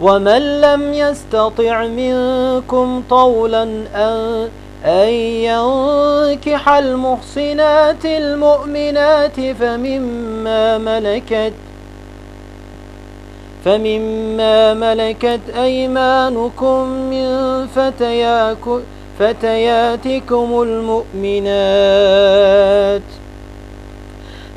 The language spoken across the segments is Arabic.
ومن لم يستطع منكم طولا أن أن ينكح المحصنات المؤمنات فمما ملكت فمما ملكت أيمانكم من فتياتكم المؤمنات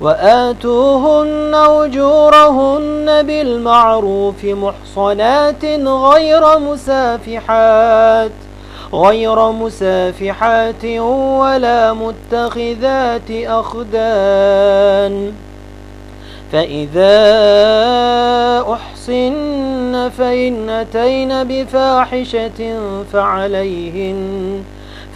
وآتوهن أجورهن بالمعروف محصنات غير مسافحات غير مسافحات ولا متخذات أخدان. فإذا أحصن فإن أتين بفاحشة فعليهن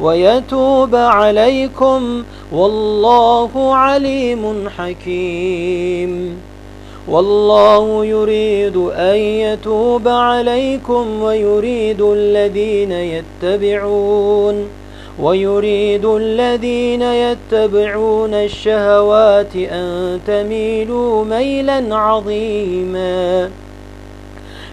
ويتوب عليكم والله عليم حكيم. والله يريد أن يتوب عليكم ويريد الذين يتبعون ويريد الذين يتبعون الشهوات أن تميلوا ميلا عظيما.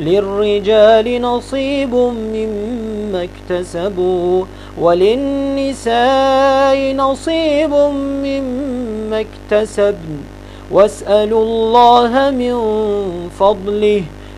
للرجال نصيب مما اكتسبوا وللنساء نصيب مما اكتسبن. واسألوا الله من فضله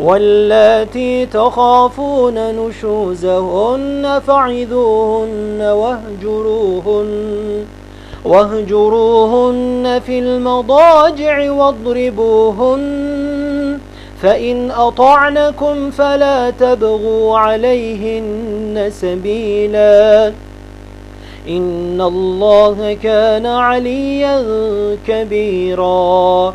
واللاتي تخافون نشوزهن فعذوهن واهجروهن واهجروهن في المضاجع واضربوهن فإن أطعنكم فلا تبغوا عليهن سبيلا إن الله كان عليا كبيرا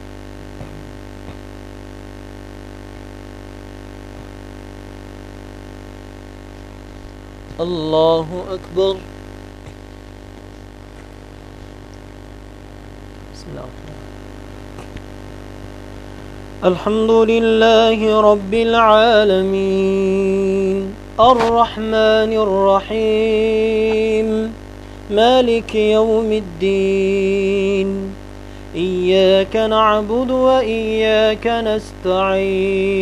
الله أكبر. بسم الله الحمد لله رب العالمين. الرحمن الرحيم. مالك يوم الدين. إياك نعبد وإياك نستعين.